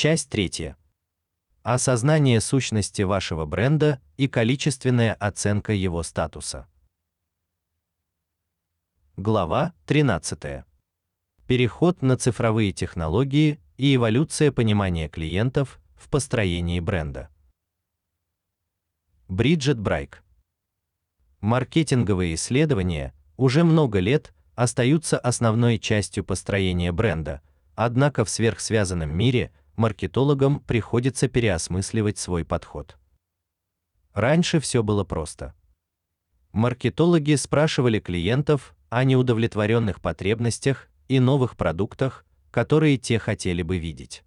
Часть третья. Осознание сущности вашего бренда и количественная оценка его статуса. Глава 13. Переход на цифровые технологии и эволюция понимания клиентов в построении бренда. Бриджит Брайк. Маркетинговые исследования уже много лет остаются основной частью построения бренда, однако в сверхсвязанном мире маркетологам приходится переосмысливать свой подход. Раньше все было просто. Маркетологи спрашивали клиентов о неудовлетворенных потребностях и новых продуктах, которые те хотели бы видеть.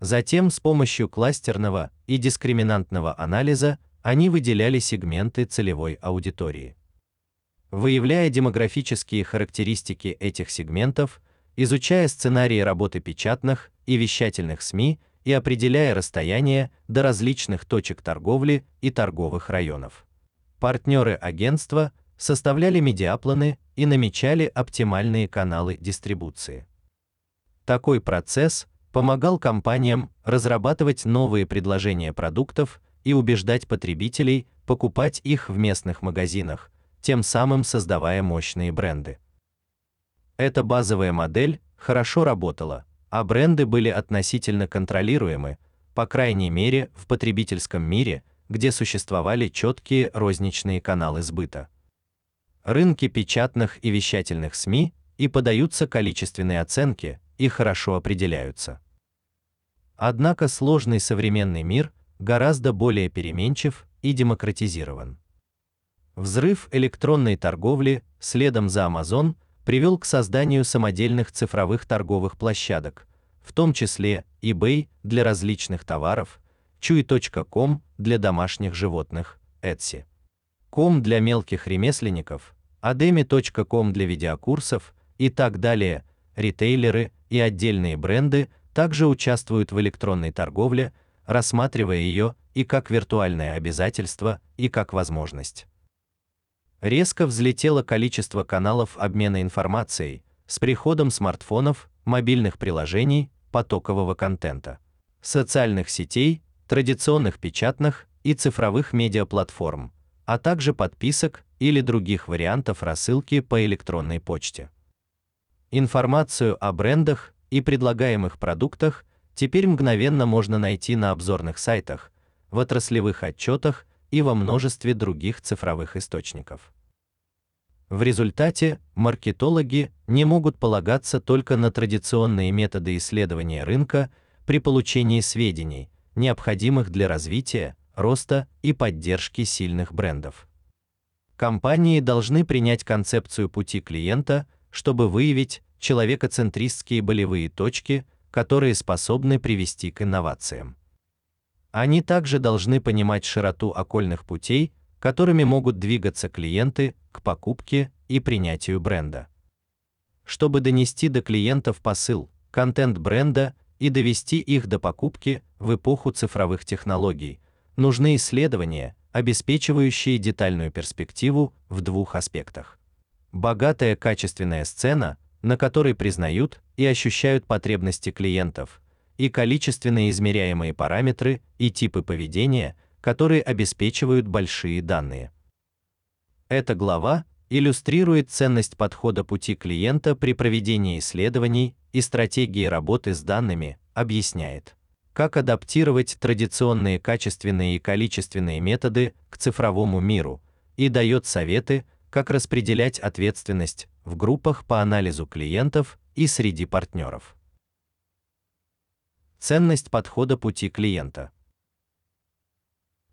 Затем с помощью кластерного и дискриминантного анализа они выделяли сегменты целевой аудитории. Выявляя демографические характеристики этих сегментов, изучая сценарии работы печатных и вещательных СМИ и определяя расстояние до различных точек торговли и торговых районов. Партнеры агентства составляли медиапланы и намечали оптимальные каналы дистрибуции. Такой процесс помогал компаниям разрабатывать новые предложения продуктов и убеждать потребителей покупать их в местных магазинах, тем самым создавая мощные бренды. Эта базовая модель хорошо работала, а бренды были относительно контролируемы, по крайней мере, в потребительском мире, где существовали четкие розничные каналы сбыта. Рынки печатных и вещательных СМИ и подаются количественные оценки, и хорошо определяются. Однако сложный современный мир гораздо более переменчив и демократизирован. Взрыв электронной торговли следом за Amazon привел к созданию самодельных цифровых торговых площадок, в том числе eBay для различных товаров, chewy.com для домашних животных, Etsy. com для мелких ремесленников, ademi.com для видеокурсов и так далее. Ритейлеры и отдельные бренды также участвуют в электронной торговле, рассматривая ее и как виртуальное обязательство, и как возможность. Резко взлетело количество каналов обмена информацией с приходом смартфонов, мобильных приложений, потокового контента, социальных сетей, традиционных печатных и цифровых медиаплатформ, а также подписок или других вариантов рассылки по электронной почте. Информацию о брендах и предлагаемых продуктах теперь мгновенно можно найти на обзорных сайтах, в отраслевых отчетах и во множестве других цифровых источников. В результате маркетологи не могут полагаться только на традиционные методы исследования рынка при получении сведений, необходимых для развития, роста и поддержки сильных брендов. Компании должны принять концепцию пути клиента, чтобы выявить человекоцентристские болевые точки, которые способны привести к инновациям. Они также должны понимать широту окольных путей, которыми могут двигаться клиенты к покупке и принятию бренда. Чтобы донести до клиентов посыл, контент бренда и довести их до покупки в эпоху цифровых технологий, нужны исследования, обеспечивающие детальную перспективу в двух аспектах. Богатая качественная сцена, на которой признают и ощущают потребности клиентов, и количественно измеряемые параметры и типы поведения, которые обеспечивают большие данные. Эта глава иллюстрирует ценность подхода пути клиента при проведении исследований и стратегии работы с данными, объясняет, как адаптировать традиционные качественные и количественные методы к цифровому миру и дает советы, как распределять ответственность в группах по анализу клиентов и среди партнеров. Ценность подхода пути клиента.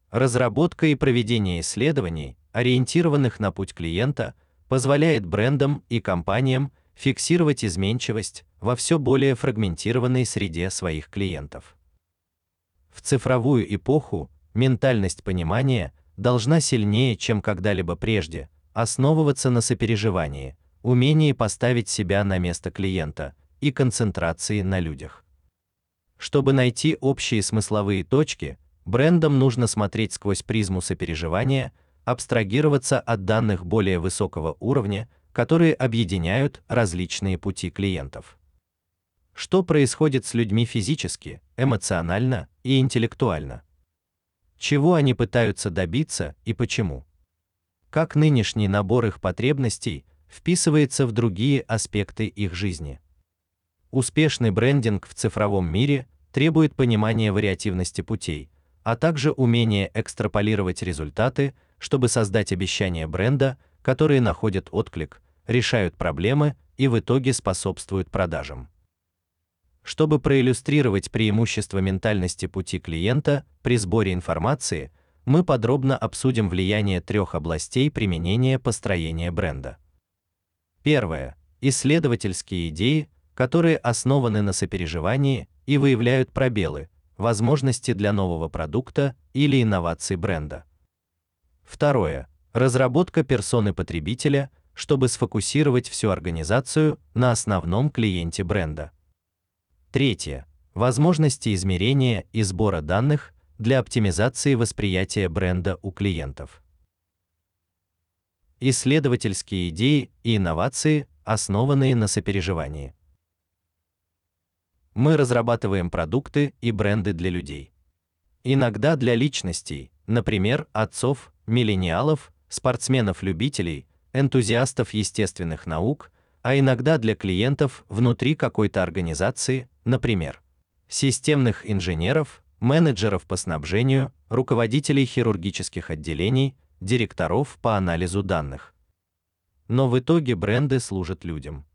Разработка и проведение исследований, ориентированных на путь клиента, позволяет брендам и компаниям фиксировать изменчивость во все более фрагментированной среде своих клиентов. В цифровую эпоху ментальность понимания должна сильнее, чем когда-либо прежде, основываться на сопереживании, умении поставить себя на место клиента и концентрации на людях. Чтобы найти общие смысловые точки, брендам нужно смотреть сквозь призму сопереживания, абстрагироваться от данных более высокого уровня, которые объединяют различные пути клиентов. Что происходит с людьми физически, эмоционально и интеллектуально? Чего они пытаются добиться и почему? Как нынешний набор их потребностей вписывается в другие аспекты их жизни? Успешный брендинг в цифровом мире требует понимания вариативности путей, а также умения экстраполировать результаты, чтобы создать обещания бренда, которые находят отклик, решают проблемы и в итоге способствуют продажам. Чтобы проиллюстрировать преимущества ментальности пути клиента при сборе информации, мы подробно обсудим влияние трех областей применения построения бренда. Первое исследовательские идеи, которые основаны на сопереживании и выявляют пробелы, возможности для нового продукта или инноваций бренда. Второе разработка персоны потребителя, чтобы сфокусировать всю организацию на основном клиенте бренда. Третье возможности измерения и сбора данных для оптимизации восприятия бренда у клиентов. Исследовательские идеи и инновации, основанные на сопереживании. Мы разрабатываем продукты и бренды для людей. Иногда для личностей, например, отцов, миллениалов, спортсменов-любителей, энтузиастов естественных наук, а иногда для клиентов внутри какой-то организации, например, системных инженеров, менеджеров по снабжению, руководителей хирургических отделений, директоров по анализу данных. Но в итоге бренды служат людям.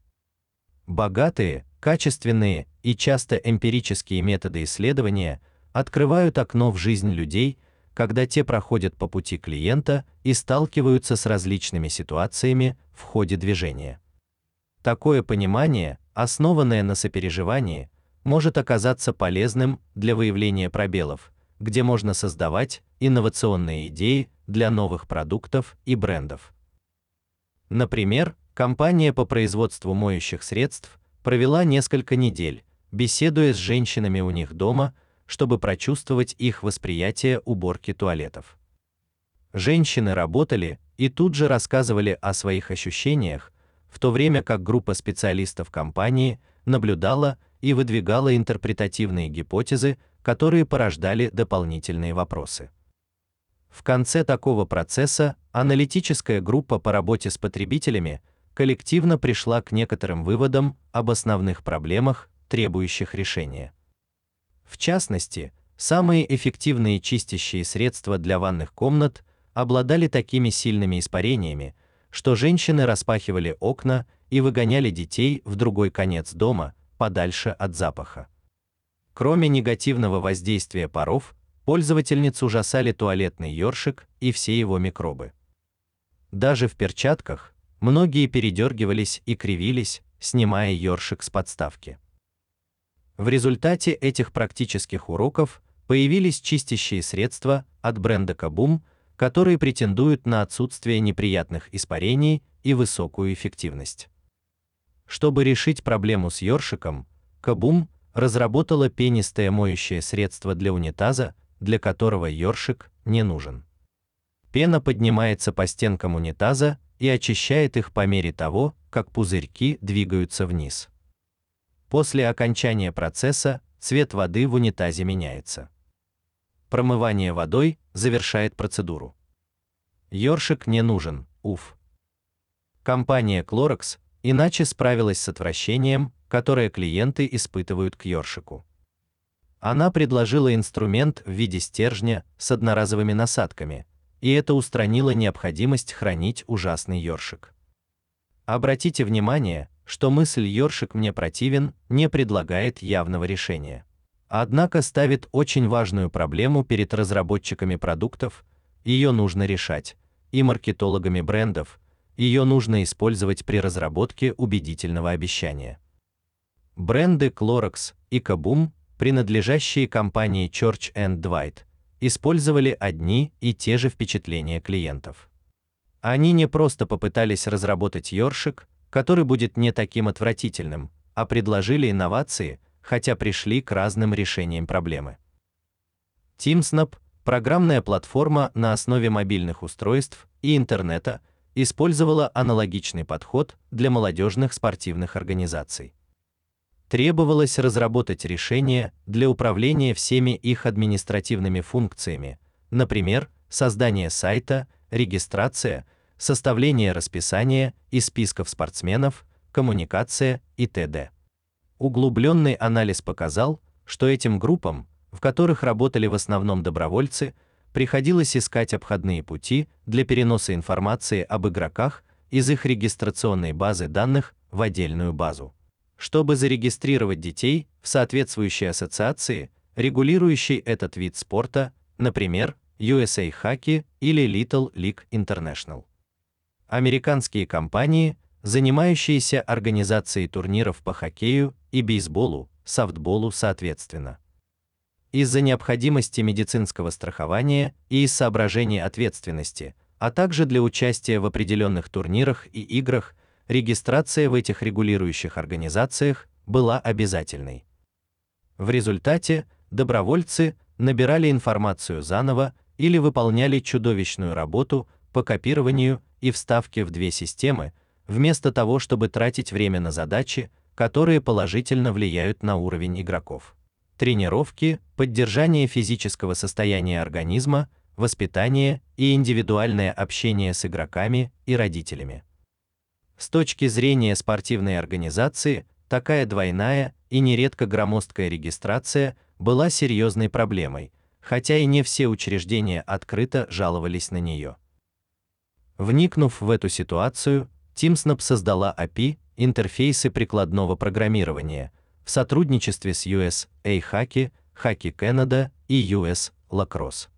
Богатые, качественные и часто эмпирические методы исследования открывают окно в жизнь людей, когда те проходят по пути клиента и сталкиваются с различными ситуациями в ходе движения. Такое понимание, основанное на сопереживании, может оказаться полезным для выявления пробелов, где можно создавать инновационные идеи для новых продуктов и брендов. Например, компания по производству моющих средств провела несколько недель, беседуя с женщинами у них дома, чтобы прочувствовать их восприятие уборки туалетов. Женщины работали и тут же рассказывали о своих ощущениях, в то время как группа специалистов компании наблюдала и выдвигала интерпретативные гипотезы, которые порождали дополнительные вопросы. В конце такого процесса аналитическая группа по работе с потребителями коллективно пришла к некоторым выводам об основных проблемах, требующих решения. В частности, самые эффективные чистящие средства для ванных комнат обладали такими сильными испарениями, что женщины распахивали окна и выгоняли детей в другой конец дома, подальше от запаха. Кроме негативного воздействия паров, пользовательниц ужасали туалетный ёршик и все его микробы. Даже в перчатках многие передергивались и кривились, снимая ёршик с подставки. В результате этих практических уроков появились чистящие средства от бренда Kabum, которые претендуют на отсутствие неприятных испарений и высокую эффективность. Чтобы решить проблему с ёршиком, Кабум разработала пенистое моющее средство для унитаза, для которого ёршик не нужен. Пена поднимается по стенкам унитаза и очищает их по мере того, как пузырьки двигаются вниз. После окончания процесса цвет воды в унитазе меняется. Промывание водой завершает процедуру. Ёршик не нужен. Уф. Компания Clorox иначе справилась с отвращением, которое клиенты испытывают к ёршику. Она предложила инструмент в виде стержня с одноразовыми насадками, и это устранило необходимость хранить ужасный ёршик. Обратите внимание, что мысль ёршик мне противен не предлагает явного решения. Однако ставит очень важную проблему перед разработчиками продуктов, ее нужно решать, и маркетологами брендов, ее нужно использовать при разработке убедительного обещания. Бренды Clorox и Kaboom, принадлежащие компании Church and Dwight, использовали одни и те же впечатления клиентов. Они не просто попытались разработать ёршик, который будет не таким отвратительным, а предложили инновации, хотя пришли к разным решениям проблемы. TeamSnap программная платформа на основе мобильных устройств и интернета, использовала аналогичный подход для молодежных спортивных организаций. Требовалось разработать решения для управления всеми их административными функциями, например, создание сайта, регистрация, составление расписания и списков спортсменов, коммуникация и т.д. Углубленный анализ показал, что этим группам, в которых работали в основном добровольцы, приходилось искать обходные пути для переноса информации об игроках из их регистрационной базы данных в отдельную базу. Чтобы зарегистрировать детей в соответствующей ассоциации, регулирующей этот вид спорта, например, USA Hockey или Little League International. Американские компании, занимающиеся организацией турниров по хоккею и бейсболу, софтболу соответственно. Из-за необходимости медицинского страхования и из соображений ответственности, а также для участия в определенных турнирах и играх, регистрация в этих регулирующих организациях была обязательной. В результате добровольцы набирали информацию заново или выполняли чудовищную работу по копированию и вставке в две системы, вместо того, чтобы тратить время на задачи, которые положительно влияют на уровень игроков. Тренировки, поддержание физического состояния организма, воспитание и индивидуальное общение с игроками и родителями. С точки зрения спортивной организации, такая двойная и нередко громоздкая регистрация была серьезной проблемой, хотя и не все учреждения открыто жаловались на нее. Вникнув в эту ситуацию, TeamSnap создала API интерфейсы прикладного программирования в сотрудничестве с US A-Hockey, Hockey Canada и US Lacrosse.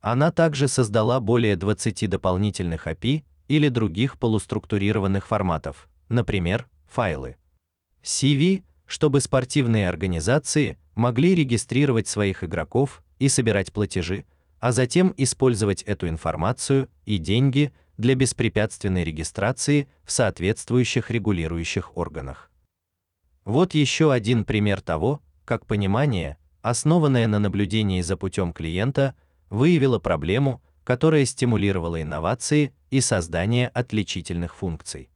Она также создала более 20 дополнительных API или других полуструктурированных форматов, например, файлы. CV, чтобы спортивные организации могли регистрировать своих игроков и собирать платежи, а затем использовать эту информацию и деньги для беспрепятственной регистрации в соответствующих регулирующих органах. Вот еще один пример того, как понимание, основанное на наблюдении за путем клиента, выявило проблему, которая стимулировала инновации и создание отличительных функций.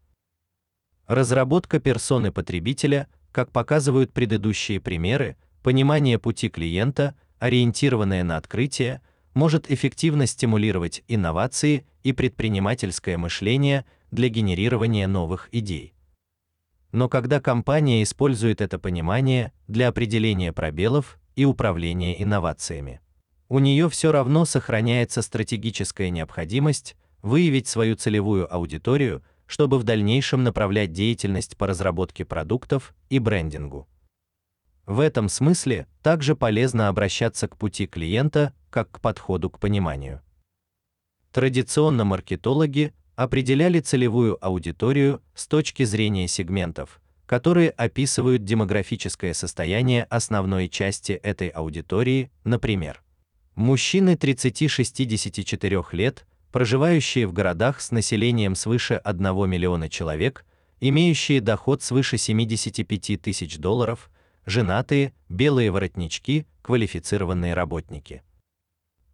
Разработка персоны потребителя, как показывают предыдущие примеры, понимание пути клиента, ориентированное на открытие, может эффективно стимулировать инновации и предпринимательское мышление для генерирования новых идей. Но когда компания использует это понимание для определения пробелов и управления инновациями, у нее все равно сохраняется стратегическая необходимость выявить свою целевую аудиторию, чтобы в дальнейшем направлять деятельность по разработке продуктов и брендингу. В этом смысле также полезно обращаться к пути клиента как к подходу к пониманию. Традиционно маркетологи определяли целевую аудиторию с точки зрения сегментов, которые описывают демографическое состояние основной части этой аудитории, например, мужчины 30-64 лет, проживающие в городах с населением свыше 1 миллиона человек, имеющие доход свыше 75 тысяч долларов, женатые, белые воротнички, квалифицированные работники.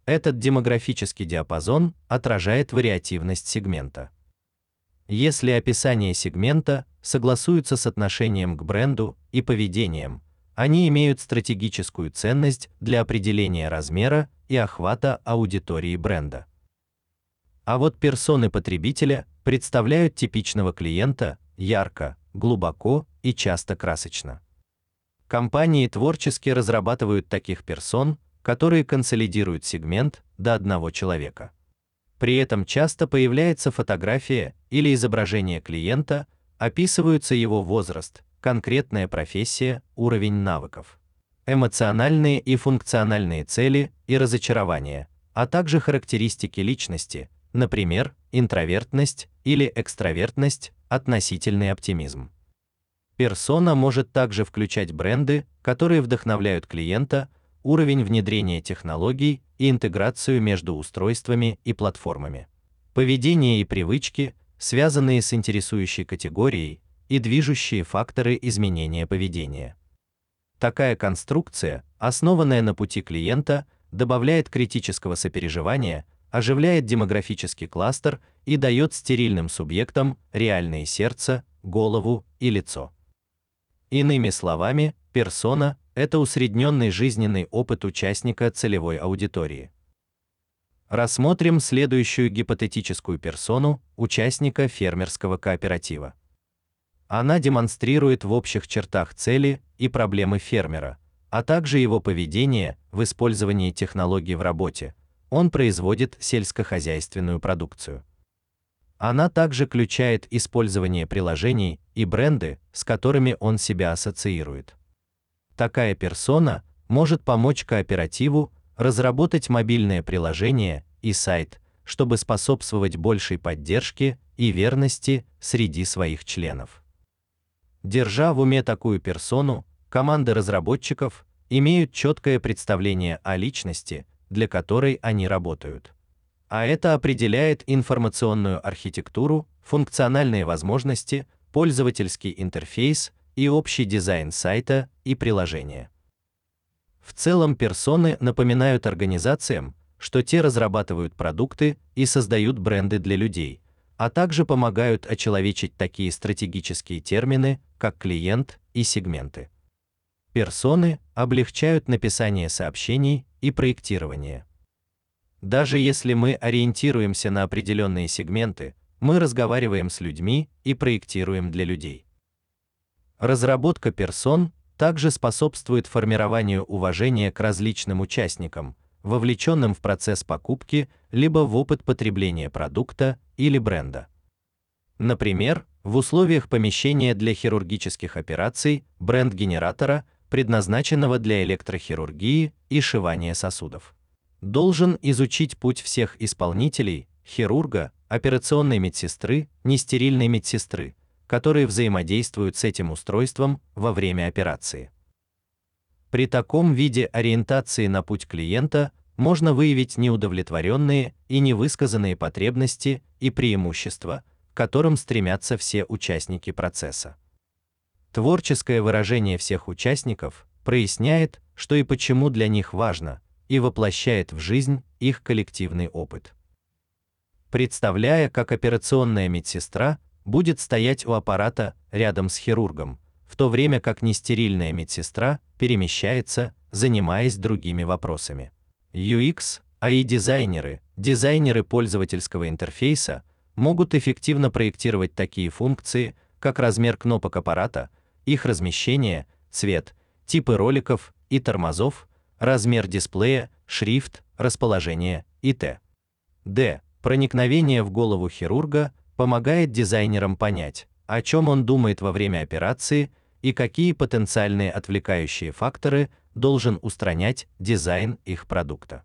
Этот демографический диапазон отражает вариативность сегмента. Если описание сегмента согласуется с отношением к бренду и поведением, они имеют стратегическую ценность для определения размера и охвата аудитории бренда. А вот персоны потребителя представляют типичного клиента ярко, глубоко и часто красочно. Компании творчески разрабатывают таких персон, которые консолидируют сегмент до одного человека. При этом часто появляется фотография или изображение клиента, описываются его возраст, конкретная профессия, уровень навыков, эмоциональные и функциональные цели и разочарования, а также характеристики личности, например, интровертность или экстравертность, относительный оптимизм. Персона может также включать бренды, которые вдохновляют клиента, уровень внедрения технологий и интеграцию между устройствами и платформами. Поведение и привычки, связанные с интересующей категорией, и движущие факторы изменения поведения. Такая конструкция, основанная на пути клиента, добавляет критического сопереживания, оживляет демографический кластер и дает стерильным субъектам реальное сердце, голову и лицо. Иными словами, персона это усредненный жизненный опыт участника целевой аудитории. Рассмотрим следующую гипотетическую персону участника фермерского кооператива. Она демонстрирует в общих чертах цели и проблемы фермера, а также его поведение в использовании технологий в работе. Он производит сельскохозяйственную продукцию. Она также включает использование приложений и бренды, с которыми он себя ассоциирует. Такая персона может помочь кооперативу разработать мобильное приложение и сайт, чтобы способствовать большей поддержке и верности среди своих членов. Держа в уме такую персону, команды разработчиков имеют четкое представление о личности, для которой они работают а это определяет информационную архитектуру, функциональные возможности, пользовательский интерфейс и общий дизайн сайта и приложения. В целом персоны напоминают организациям, что те разрабатывают продукты и создают бренды для людей, а также помогают очеловечить такие стратегические термины, как клиент и сегменты. Персоны облегчают написание сообщений и проектирование. Даже если мы ориентируемся на определенные сегменты, мы разговариваем с людьми и проектируем для людей. Разработка персон также способствует формированию уважения к различным участникам, вовлеченным в процесс покупки либо в опыт потребления продукта или бренда. Например, в условиях помещения для хирургических операций бренд генератора, предназначенного для электрохирургии и шивания сосудов должен изучить путь всех исполнителей, хирурга, операционной медсестры, нестерильной медсестры, которые взаимодействуют с этим устройством во время операции. При таком виде ориентации на путь клиента можно выявить неудовлетворенные и невысказанные потребности и преимущества, которым стремятся все участники процесса. Творческое выражение всех участников проясняет, что и почему для них важно, и воплощает в жизнь их коллективный опыт. Представляя, как операционная медсестра будет стоять у аппарата рядом с хирургом, в то время как нестерильная медсестра перемещается, занимаясь другими вопросами. UX, AI дизайнеры, дизайнеры пользовательского интерфейса могут эффективно проектировать такие функции, как размер кнопок аппарата, их размещение, цвет, типы роликов и тормозов, размер дисплея, шрифт, расположение и т. Д. Проникновение в голову хирурга помогает дизайнерам понять, о чем он думает во время операции и какие потенциальные отвлекающие факторы должен устранять дизайн их продукта.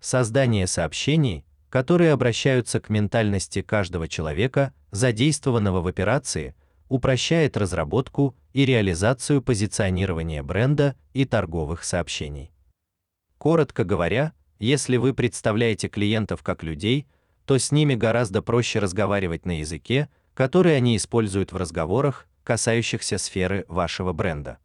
Создание сообщений, которые обращаются к ментальности каждого человека, задействованного в операции, упрощает разработку и реализацию позиционирования бренда и торговых сообщений. Коротко говоря, если вы представляете клиентов как людей, то с ними гораздо проще разговаривать на языке, который они используют в разговорах, касающихся сферы вашего бренда.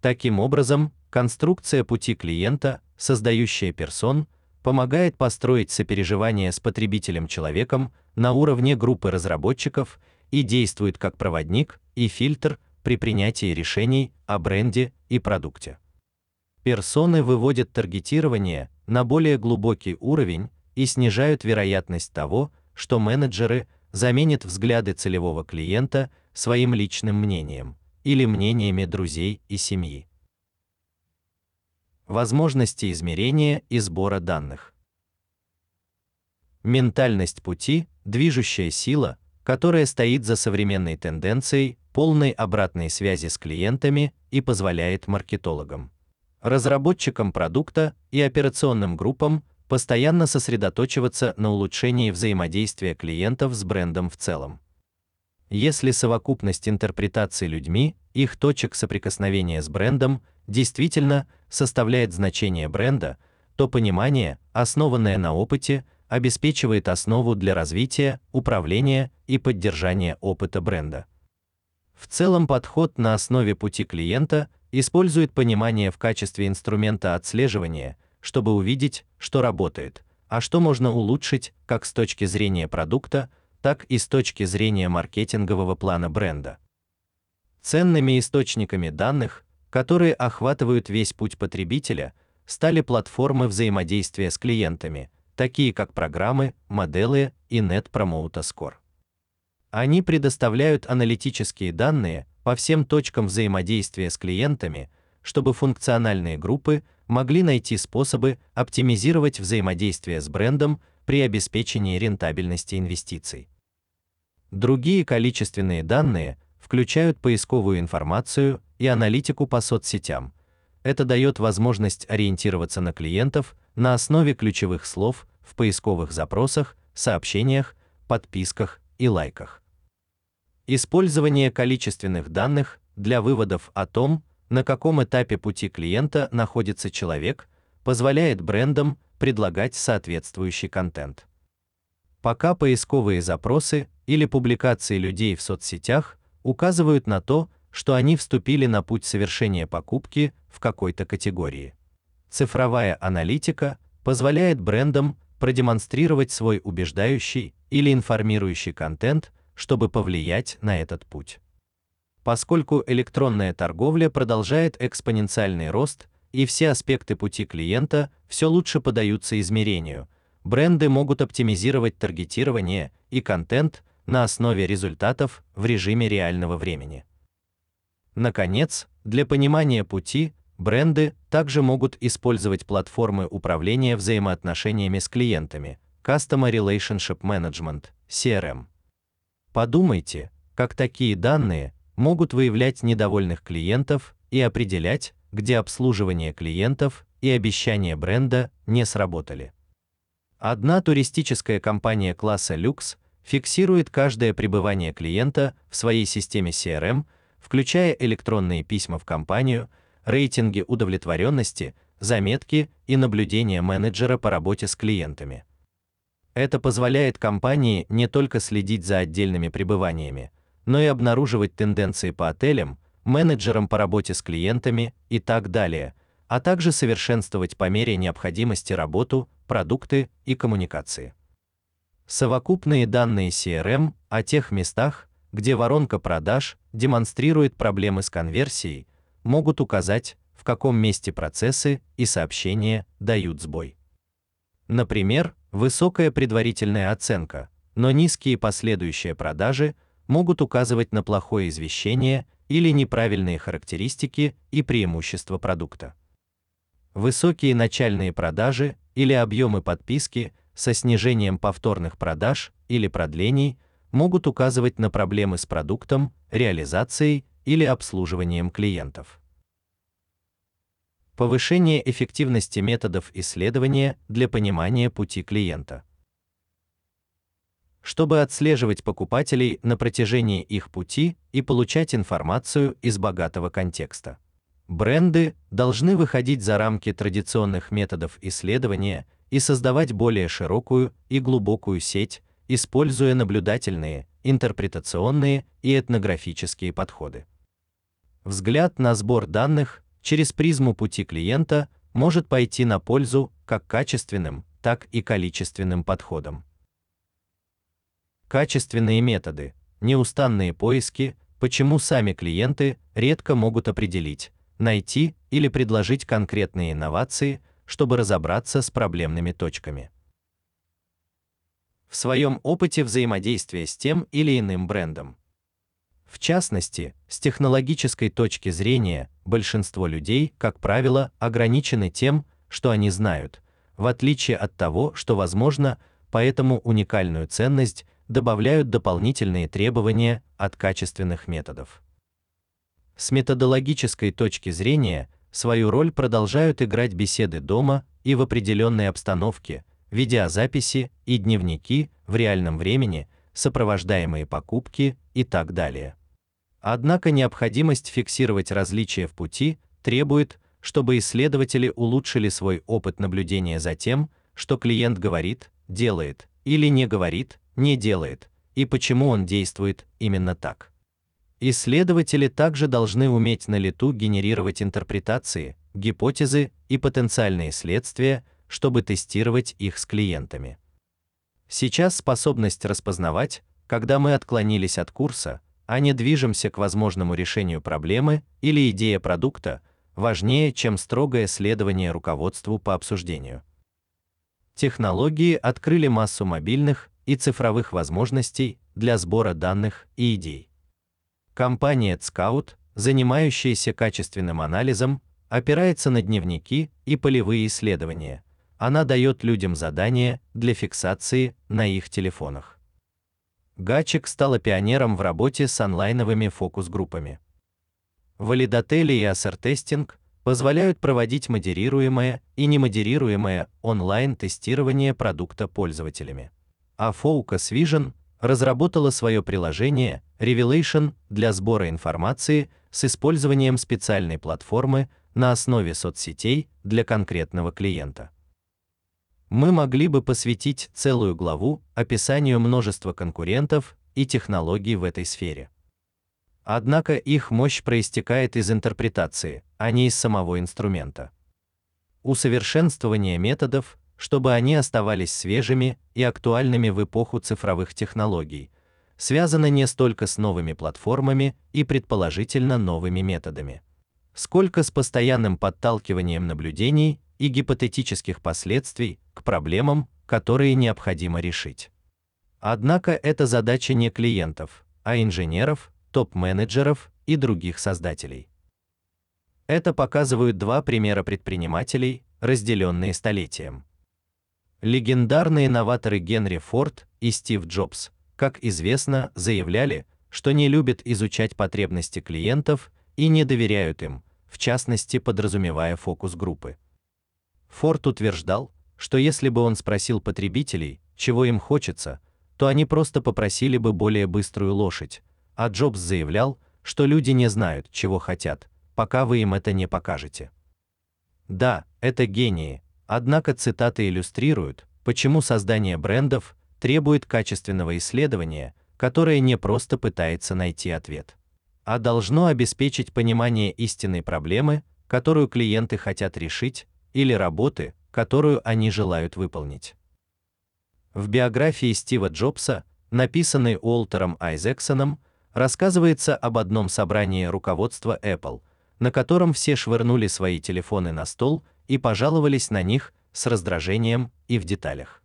Таким образом, конструкция пути клиента, создающая персон, помогает построить сопереживание с потребителем-человеком на уровне группы разработчиков и действует как проводник и фильтр при принятии решений о бренде и продукте. Персоны выводят таргетирование на более глубокий уровень и снижают вероятность того, что менеджеры заменят взгляды целевого клиента своим личным мнением или мнениями друзей и семьи. Возможности измерения и сбора данных. Ментальность пути движущая сила, которая стоит за современной тенденцией полной обратной связи с клиентами и позволяет маркетологам, разработчикам продукта и операционным группам постоянно сосредотачиваться на улучшении взаимодействия клиентов с брендом в целом. Если совокупность интерпретаций людьми их точек соприкосновения с брендом действительно составляет значение бренда, то понимание, основанное на опыте, обеспечивает основу для развития, управления и поддержания опыта бренда. В целом подход на основе пути клиента использует понимание в качестве инструмента отслеживания, чтобы увидеть, что работает, а что можно улучшить как с точки зрения продукта, так и с точки зрения маркетингового плана бренда. Ценными источниками данных, которые охватывают весь путь потребителя, стали платформы взаимодействия с клиентами, такие как программы, модели и Net Promoter Score. Они предоставляют аналитические данные по всем точкам взаимодействия с клиентами, чтобы функциональные группы могли найти способы оптимизировать взаимодействие с брендом при обеспечении рентабельности инвестиций. Другие количественные данные включают поисковую информацию и аналитику по соцсетям. Это дает возможность ориентироваться на клиентов на основе ключевых слов в поисковых запросах, сообщениях, подписках и лайках. Использование количественных данных для выводов о том, на каком этапе пути клиента находится человек, позволяет брендам предлагать соответствующий контент. Пока поисковые запросы или публикации людей в соцсетях указывают на то, что они вступили на путь совершения покупки в какой-то категории. Цифровая аналитика позволяет брендам продемонстрировать свой убеждающий или информирующий контент, чтобы повлиять на этот путь. Поскольку электронная торговля продолжает экспоненциальный рост и все аспекты пути клиента все лучше поддаются измерению, бренды могут оптимизировать таргетирование и контент на основе результатов в режиме реального времени. Наконец, для понимания пути бренды также могут использовать платформы управления взаимоотношениями с клиентами, Customer Relationship Management, CRM. Подумайте, как такие данные могут выявлять недовольных клиентов и определять, где обслуживание клиентов и обещания бренда не сработали. Одна туристическая компания класса люкс фиксирует каждое пребывание клиента в своей системе CRM, включая электронные письма в компанию, рейтинги удовлетворенности, заметки и наблюдения менеджера по работе с клиентами. Это позволяет компании не только следить за отдельными пребываниями, но и обнаруживать тенденции по отелям, менеджерам по работе с клиентами и так далее, а также совершенствовать по мере необходимости работу, продукты и коммуникации. Совокупные данные CRM о тех местах, где воронка продаж демонстрирует проблемы с конверсией, могут указать, в каком месте процессы и сообщения дают сбой. Например, высокая предварительная оценка, но низкие последующие продажи могут указывать на плохое извещение или неправильные характеристики и преимущества продукта. Высокие начальные продажи или объемы подписки со снижением повторных продаж или продлений могут указывать на проблемы с продуктом, реализацией или обслуживанием клиентов. Повышение эффективности методов исследования для понимания пути клиента. Чтобы отслеживать покупателей на протяжении их пути и получать информацию из богатого контекста. Бренды должны выходить за рамки традиционных методов исследования и создавать более широкую и глубокую сеть, используя наблюдательные, интерпретационные и этнографические подходы. Взгляд на сбор данных через призму пути клиента может пойти на пользу как качественным, так и количественным подходам. Качественные методы, неустанные поиски, почему сами клиенты редко могут определить, найти или предложить конкретные инновации, чтобы разобраться с проблемными точками. В своем опыте взаимодействия с тем или иным брендом. В частности, с технологической точки зрения, большинство людей, как правило, ограничены тем, что они знают, в отличие от того, что возможно, поэтому уникальную ценность добавляют дополнительные требования от качественных методов. С методологической точки зрения свою роль продолжают играть беседы дома и в определенной обстановке, видеозаписи и дневники в реальном времени, сопровождаемые покупки и так далее. Однако необходимость фиксировать различия в пути требует, чтобы исследователи улучшили свой опыт наблюдения за тем, что клиент говорит, делает или не говорит, не делает, и почему он действует именно так. Исследователи также должны уметь на лету генерировать интерпретации, гипотезы и потенциальные следствия, чтобы тестировать их с клиентами. Сейчас способность распознавать, когда мы отклонились от курса, а не движемся к возможному решению проблемы или идея продукта важнее, чем строгое следование руководству по обсуждению. Технологии открыли массу мобильных и цифровых возможностей для сбора данных и идей. Компания Scout, занимающаяся качественным анализом, опирается на дневники и полевые исследования. Она дает людям задания для фиксации на их телефонах. Гачек стала пионером в работе с онлайновыми фокус-группами. Валидатели и ассертестинг позволяют проводить модерируемое и немодерируемое онлайн-тестирование продукта пользователями. А Focus Vision разработала свое приложение Revelation для сбора информации с использованием специальной платформы на основе соцсетей для конкретного клиента. Мы могли бы посвятить целую главу описанию множества конкурентов и технологий в этой сфере. Однако их мощь проистекает из интерпретации, а не из самого инструмента. Усовершенствование методов, чтобы они оставались свежими и актуальными в эпоху цифровых технологий, связано не столько с новыми платформами и предположительно новыми методами, сколько с постоянным подталкиванием наблюдений и гипотетических последствий к проблемам, которые необходимо решить. Однако это задача не клиентов, а инженеров, топ-менеджеров и других создателей. Это показывают два примера предпринимателей, разделенные столетием. Легендарные новаторы Генри Форд и Стив Джобс, как известно, заявляли, что не любят изучать потребности клиентов и не доверяют им, в частности, подразумевая фокус-группы. Форд утверждал, что если бы он спросил потребителей, чего им хочется, то они просто попросили бы более быструю лошадь, а Джобс заявлял, что люди не знают, чего хотят, пока вы им это не покажете. Да, это гении, однако цитаты иллюстрируют, почему создание брендов требует качественного исследования, которое не просто пытается найти ответ, а должно обеспечить понимание истинной проблемы, которую клиенты хотят решить, или работы, которую они желают выполнить. В биографии Стива Джобса, написанной Уолтером Айзексоном, рассказывается об одном собрании руководства Apple, на котором все швырнули свои телефоны на стол и пожаловались на них с раздражением и в деталях.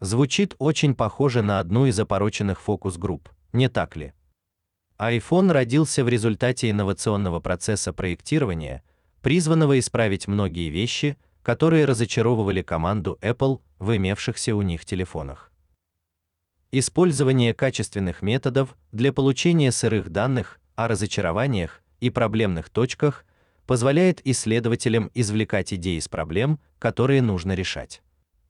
Звучит очень похоже на одну из опороченных фокус-групп, не так ли? iPhone родился в результате инновационного процесса проектирования, призванного исправить многие вещи, которые разочаровывали команду Apple в имевшихся у них телефонах. Использование качественных методов для получения сырых данных о разочарованиях и проблемных точках позволяет исследователям извлекать идеи из проблем, которые нужно решать.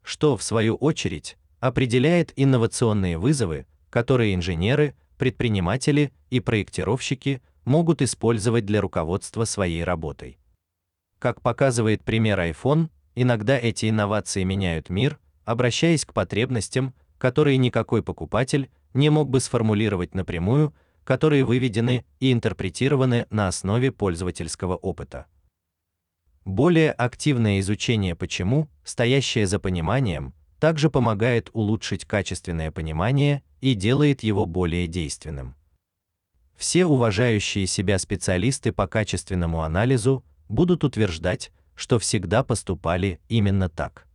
Что в свою очередь определяет инновационные вызовы, которые инженеры, предприниматели и проектировщики могут использовать для руководства своей работой. Как показывает пример iPhone, иногда эти инновации меняют мир, обращаясь к потребностям, которые никакой покупатель не мог бы сформулировать напрямую, которые выведены и интерпретированы на основе пользовательского опыта. Более активное изучение почему, стоящее за пониманием, также помогает улучшить качественное понимание и делает его более действенным. Все уважающие себя специалисты по качественному анализу будут утверждать, что всегда поступали именно так.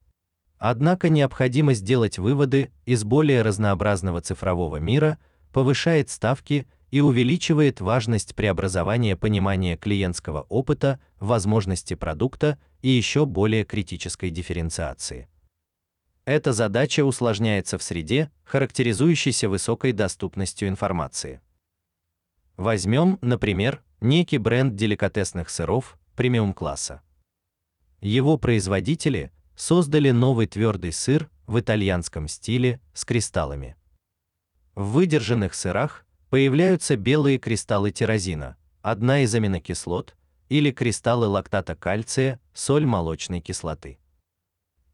Однако необходимость делать выводы из более разнообразного цифрового мира повышает ставки и увеличивает важность преобразования понимания клиентского опыта возможности продукта и еще более критической дифференциации. Эта задача усложняется в среде, характеризующейся высокой доступностью информации. Возьмем, например, некий бренд деликатесных сыров премиум-класса. Его производители создали новый твердый сыр в итальянском стиле с кристаллами. В выдержанных сырах появляются белые кристаллы тирозина, одна из аминокислот, или кристаллы лактата кальция, соль молочной кислоты.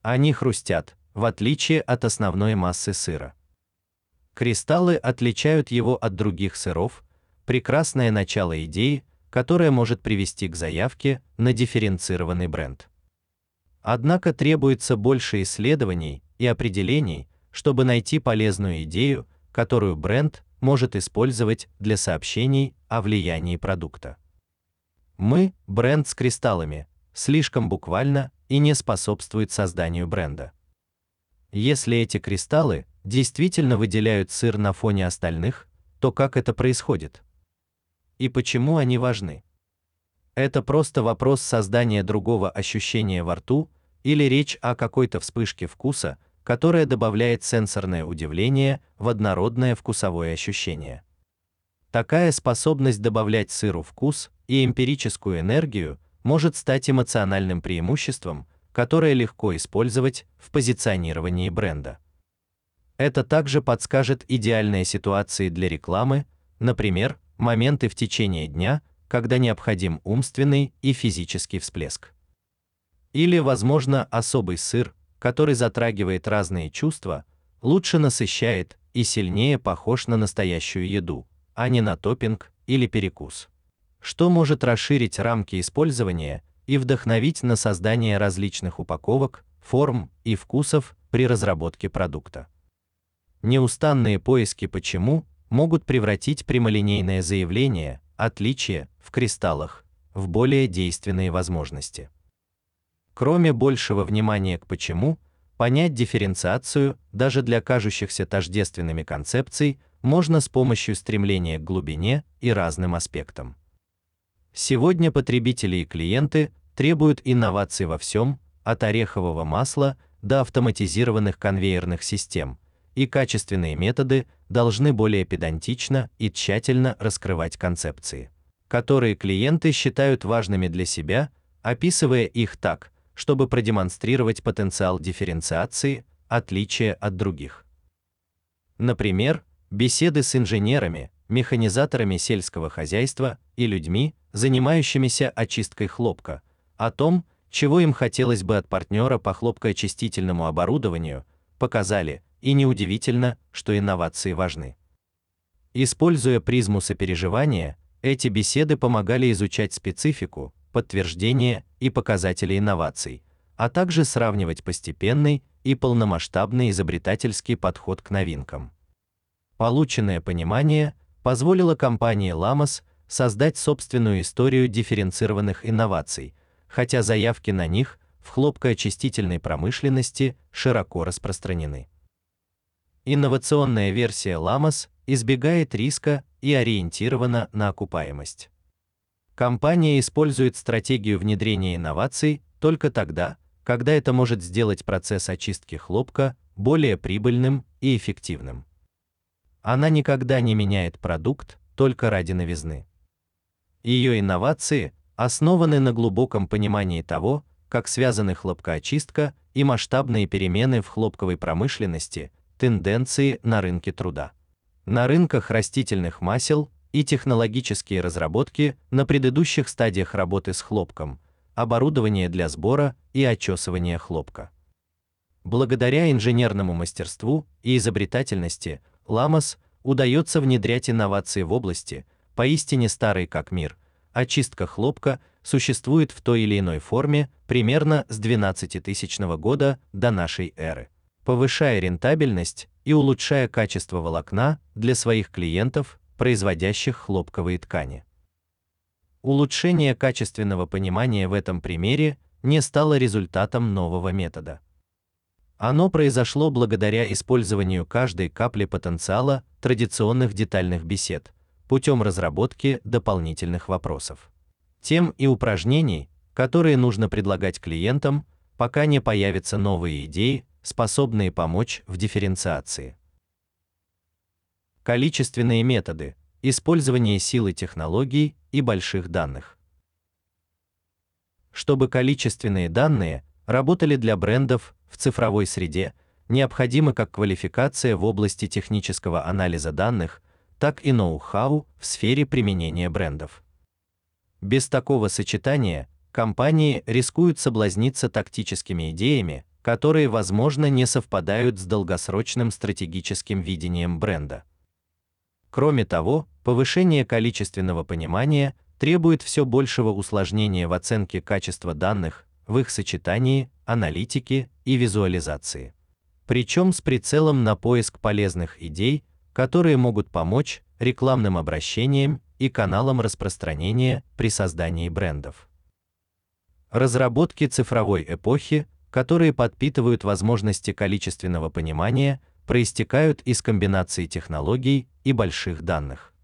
Они хрустят, в отличие от основной массы сыра. Кристаллы отличают его от других сыров, прекрасное начало идеи, которая может привести к заявке на дифференцированный бренд. Однако требуется больше исследований и определений, чтобы найти полезную идею, которую бренд может использовать для сообщений о влиянии продукта. Мы бренд с кристаллами, слишком буквально и не способствует созданию бренда. Если эти кристаллы действительно выделяют сыр на фоне остальных, то как это происходит? И почему они важны? Это просто вопрос создания другого ощущения во рту или речь о какой-то вспышке вкуса, которая добавляет сенсорное удивление в однородное вкусовое ощущение. Такая способность добавлять сыру вкус и эмпирическую энергию может стать эмоциональным преимуществом, которое легко использовать в позиционировании бренда. Это также подскажет идеальные ситуации для рекламы, например, моменты в течение дня, когда необходим умственный и физический всплеск. Или, возможно, особый сыр, который затрагивает разные чувства, лучше насыщает и сильнее похож на настоящую еду, а не на топпинг или перекус. Что может расширить рамки использования и вдохновить на создание различных упаковок, форм и вкусов при разработке продукта. Неустанные поиски почему могут превратить прямолинейное заявление, отличие в кристаллах в более действенные возможности. Кроме большего внимания к почему, понять дифференциацию даже для кажущихся тождественными концепций можно с помощью стремления к глубине и разным аспектам. Сегодня потребители и клиенты требуют инноваций во всем, от орехового масла до автоматизированных конвейерных систем, и качественные методы должны более педантично и тщательно раскрывать концепции, которые клиенты считают важными для себя, описывая их так, чтобы продемонстрировать потенциал дифференциации, отличия от других. Например, беседы с инженерами, механизаторами сельского хозяйства и людьми, занимающимися очисткой хлопка, о том, чего им хотелось бы от партнера по хлопкоочистительному оборудованию, показали, и неудивительно, что инновации важны. Используя призму сопереживания, эти беседы помогали изучать специфику, подтверждения и показатели инноваций, а также сравнивать постепенный и полномасштабный изобретательский подход к новинкам. Полученное понимание позволило компании Lamos создать собственную историю дифференцированных инноваций, хотя заявки на них в хлопкоочистительной промышленности широко распространены. Инновационная версия Lamos избегает риска и ориентирована на окупаемость. Компания использует стратегию внедрения инноваций только тогда, когда это может сделать процесс очистки хлопка более прибыльным и эффективным. Она никогда не меняет продукт только ради новизны. Ее инновации основаны на глубоком понимании того, как связаны хлопкоочистка и масштабные перемены в хлопковой промышленности, тенденции на рынке труда. На рынках растительных масел и технологические разработки на предыдущих стадиях работы с хлопком, оборудование для сбора и очесывания хлопка. Благодаря инженерному мастерству и изобретательности Ламос удается внедрять инновации в области, поистине старой как мир. Очистка хлопка существует в той или иной форме примерно с 12-тысячного года до нашей эры, повышая рентабельность и улучшая качество волокна для своих клиентов производящих хлопковые ткани. Улучшение качественного понимания в этом примере не стало результатом нового метода. Оно произошло благодаря использованию каждой капли потенциала традиционных детальных бесед путем разработки дополнительных вопросов. Тем и упражнений, которые нужно предлагать клиентам, пока не появятся новые идеи, способные помочь в дифференциации. Количественные методы, использование силы технологий и больших данных. Чтобы количественные данные работали для брендов в цифровой среде, необходима как квалификация в области технического анализа данных, так и ноу-хау в сфере применения брендов. Без такого сочетания компании рискуют соблазниться тактическими идеями, которые, возможно, не совпадают с долгосрочным стратегическим видением бренда. Кроме того, повышение количественного понимания требует все большего усложнения в оценке качества данных, в их сочетании, аналитике и визуализации. Причем с прицелом на поиск полезных идей, которые могут помочь рекламным обращениям и каналам распространения при создании брендов. Разработки цифровой эпохи, которые подпитывают возможности количественного понимания, проистекают из комбинации технологий и больших данных.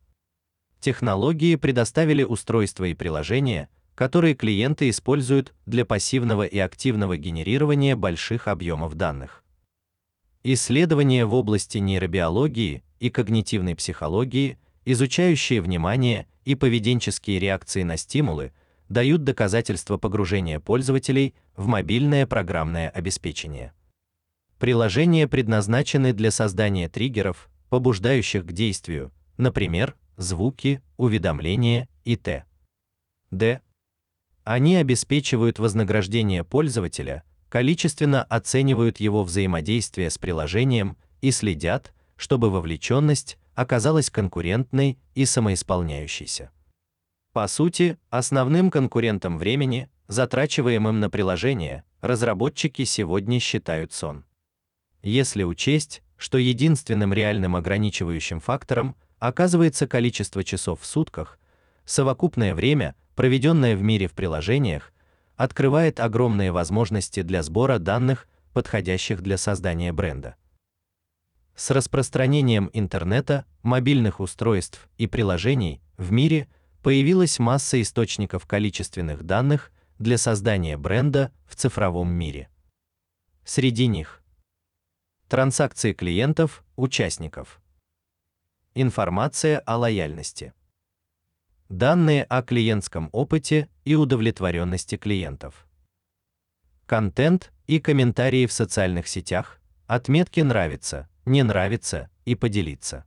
Технологии предоставили устройства и приложения, которые клиенты используют для пассивного и активного генерирования больших объемов данных. Исследования в области нейробиологии и когнитивной психологии, изучающие внимание и поведенческие реакции на стимулы, дают доказательства погружения пользователей в мобильное программное обеспечение. Приложения предназначены для создания триггеров, побуждающих к действию, например, звуки, уведомления и т.д. Они обеспечивают вознаграждение пользователя, количественно оценивают его взаимодействие с приложением и следят, чтобы вовлеченность оказалась конкурентной и самоисполняющейся. По сути, основным конкурентом времени, затрачиваемым на приложение, разработчики сегодня считают сон. Если учесть, что единственным реальным ограничивающим фактором оказывается количество часов в сутках, совокупное время, проведенное в мире в приложениях, открывает огромные возможности для сбора данных, подходящих для создания бренда. С распространением интернета, мобильных устройств и приложений в мире появилась масса источников количественных данных для создания бренда в цифровом мире. Среди них транзакции клиентов, участников, Информация о лояльности. Данные о клиентском опыте и удовлетворенности клиентов. Контент и комментарии в социальных сетях, отметки нравится, не нравится и поделиться.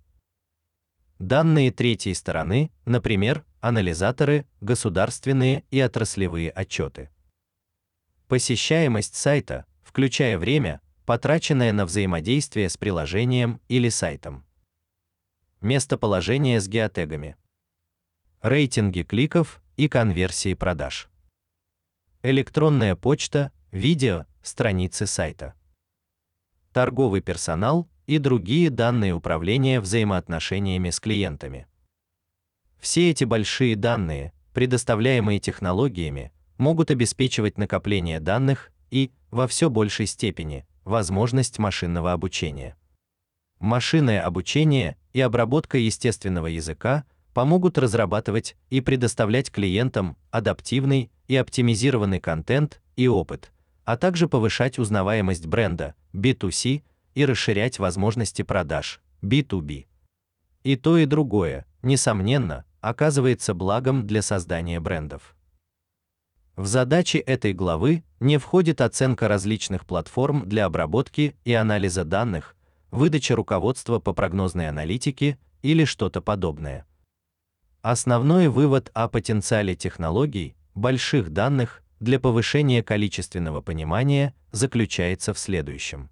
Данные третьей стороны, например, анализаторы, государственные и отраслевые отчеты. Посещаемость сайта, включая время, потраченное на взаимодействие с приложением или сайтом. Местоположение с геотегами. Рейтинги кликов и конверсии продаж. Электронная почта, видео, страницы сайта. Торговый персонал и другие данные управления взаимоотношениями с клиентами. Все эти большие данные, предоставляемые технологиями, могут обеспечивать накопление данных и, во все большей степени, возможность машинного обучения. Машинное обучение и обработка естественного языка помогут разрабатывать и предоставлять клиентам адаптивный и оптимизированный контент и опыт, а также повышать узнаваемость бренда B2C и расширять возможности продаж B2B. И то и другое, несомненно, оказывается благом для создания брендов. В задачи этой главы не входит оценка различных платформ для обработки и анализа данных, выдача руководства по прогнозной аналитике или что-то подобное. Основной вывод о потенциале технологий больших данных для повышения количественного понимания заключается в следующем.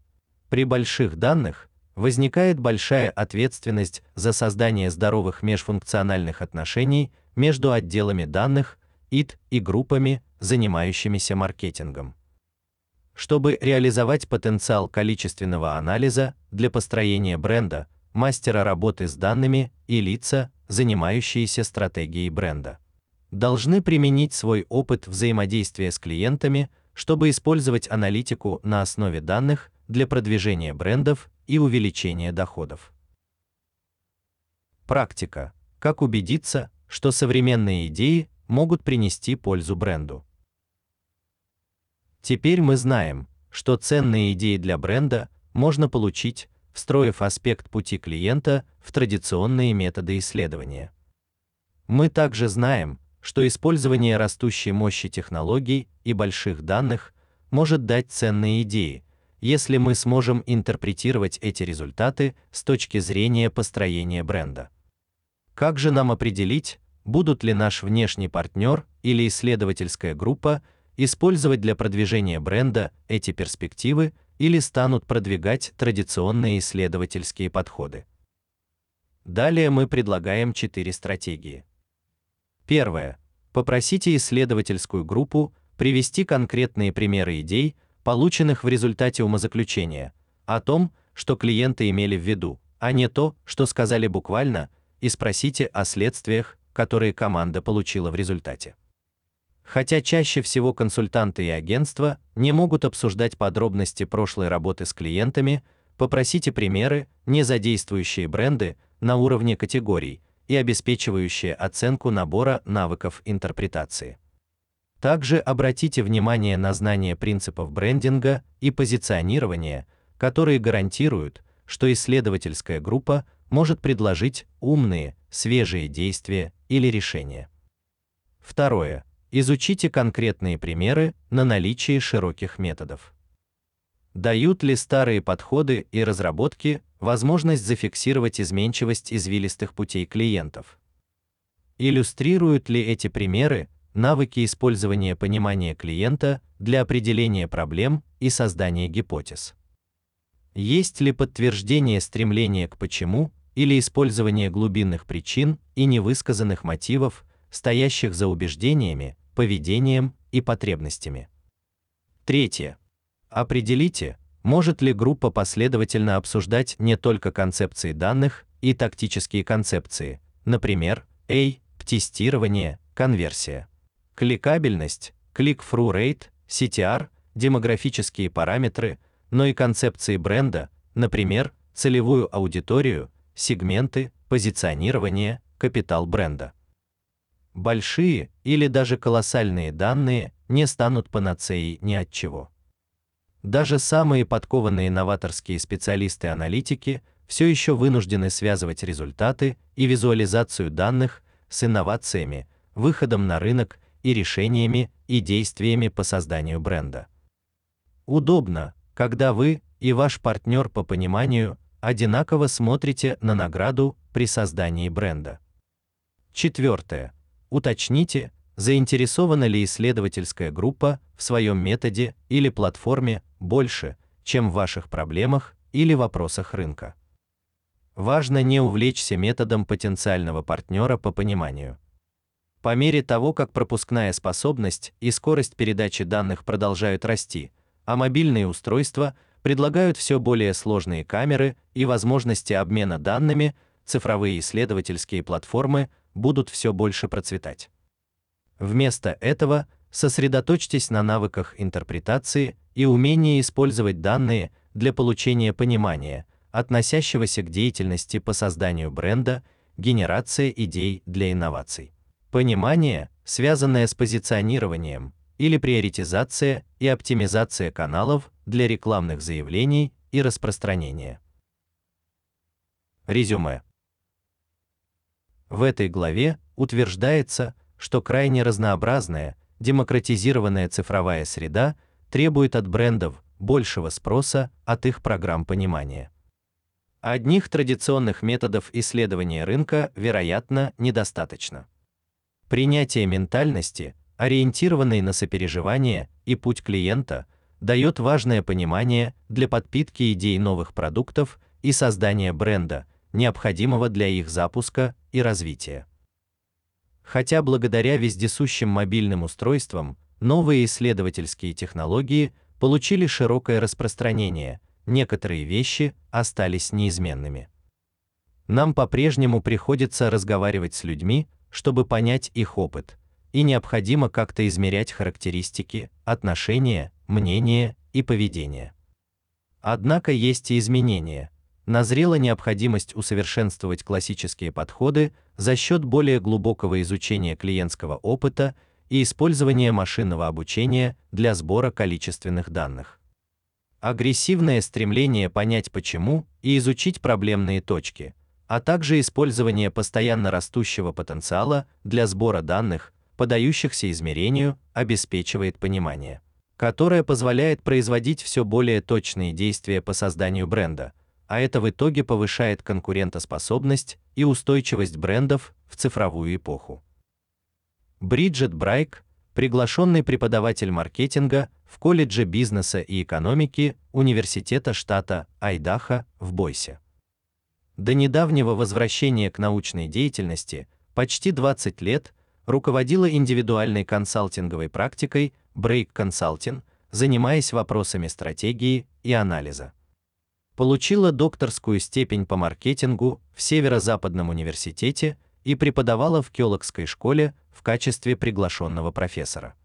При больших данных возникает большая ответственность за создание здоровых межфункциональных отношений между отделами данных, ИТ и группами, занимающимися маркетингом. Чтобы реализовать потенциал количественного анализа для построения бренда, мастера работы с данными и лица, занимающиеся стратегией бренда, должны применить свой опыт взаимодействия с клиентами, чтобы использовать аналитику на основе данных для продвижения брендов и увеличения доходов. Практика. Как убедиться, что современные идеи могут принести пользу бренду? Теперь мы знаем, что ценные идеи для бренда можно получить, встроив аспект пути клиента в традиционные методы исследования. Мы также знаем, что использование растущей мощи технологий и больших данных может дать ценные идеи, если мы сможем интерпретировать эти результаты с точки зрения построения бренда. Как же нам определить, будут ли наш внешний партнер или исследовательская группа использовать для продвижения бренда эти перспективы или станут продвигать традиционные исследовательские подходы. Далее мы предлагаем четыре стратегии. Первое. Попросите исследовательскую группу привести конкретные примеры идей, полученных в результате умозаключения, о том, что клиенты имели в виду, а не то, что сказали буквально, и спросите о следствиях, которые команда получила в результате. Хотя чаще всего консультанты и агентства не могут обсуждать подробности прошлой работы с клиентами, попросите примеры, не задействующие бренды на уровне категорий и обеспечивающие оценку набора навыков интерпретации. Также обратите внимание на знание принципов брендинга и позиционирования, которые гарантируют, что исследовательская группа может предложить умные, свежие действия или решения. Второе. Изучите конкретные примеры на наличие широких методов. Дают ли старые подходы и разработки возможность зафиксировать изменчивость извилистых путей клиентов? Иллюстрируют ли эти примеры навыки использования понимания клиента для определения проблем и создания гипотез? Есть ли подтверждение стремления к почему или использование глубинных причин и невысказанных мотивов, стоящих за убеждениями, поведением и потребностями? Третье. Определите, может ли группа последовательно обсуждать не только концепции данных и тактические концепции, например, A, тестирование, конверсия, кликабельность, click-through rate, CTR, демографические параметры, но и концепции бренда, например, целевую аудиторию, сегменты, позиционирование, капитал бренда. Большие или даже колоссальные данные не станут панацеей ни от чего. Даже самые подкованные новаторские специалисты-аналитики все еще вынуждены связывать результаты и визуализацию данных с инновациями, выходом на рынок и решениями и действиями по созданию бренда. Удобно, когда вы и ваш партнер по пониманию одинаково смотрите на награду при создании бренда. Четвертое. Уточните, заинтересована ли исследовательская группа в своем методе или платформе больше, чем в ваших проблемах или вопросах рынка. Важно не увлечься методом потенциального партнера по пониманию. По мере того, как пропускная способность и скорость передачи данных продолжают расти, а мобильные устройства предлагают все более сложные камеры и возможности обмена данными, цифровые исследовательские платформы будут все больше процветать. Вместо этого сосредоточьтесь на навыках интерпретации и умении использовать данные для получения понимания, относящегося к деятельности по созданию бренда, генерация идей для инноваций. Понимание, связанное с позиционированием, или приоритизация и оптимизация каналов для рекламных заявлений и распространения. Резюме. В этой главе утверждается, что крайне разнообразная, демократизированная цифровая среда требует от брендов большего спроса от их программ понимания. Одних традиционных методов исследования рынка, вероятно, недостаточно. Принятие ментальности, ориентированной на сопереживание и путь клиента, дает важное понимание для подпитки идей новых продуктов и создания бренда, необходимого для их запуска и развития. Хотя благодаря вездесущим мобильным устройствам новые исследовательские технологии получили широкое распространение, некоторые вещи остались неизменными. Нам по-прежнему приходится разговаривать с людьми, чтобы понять их опыт, и необходимо как-то измерять характеристики, отношения, мнения и поведение. Однако есть и изменения, назрела необходимость усовершенствовать классические подходы за счет более глубокого изучения клиентского опыта и использования машинного обучения для сбора количественных данных. Агрессивное стремление понять почему и изучить проблемные точки, а также использование постоянно растущего потенциала для сбора данных, подающихся измерению, обеспечивает понимание, которое позволяет производить все более точные действия по созданию бренда а это в итоге повышает конкурентоспособность и устойчивость брендов в цифровую эпоху. Бриджит Брайк, приглашенный преподаватель маркетинга в колледже бизнеса и экономики Университета штата Айдахо в Бойсе. До недавнего возвращения к научной деятельности, почти 20 лет, руководила индивидуальной консалтинговой практикой Break Consulting, занимаясь вопросами стратегии и анализа. получила докторскую степень по маркетингу в Северо-Западном университете и преподавала в Кёлокской школе в качестве приглашенного профессора.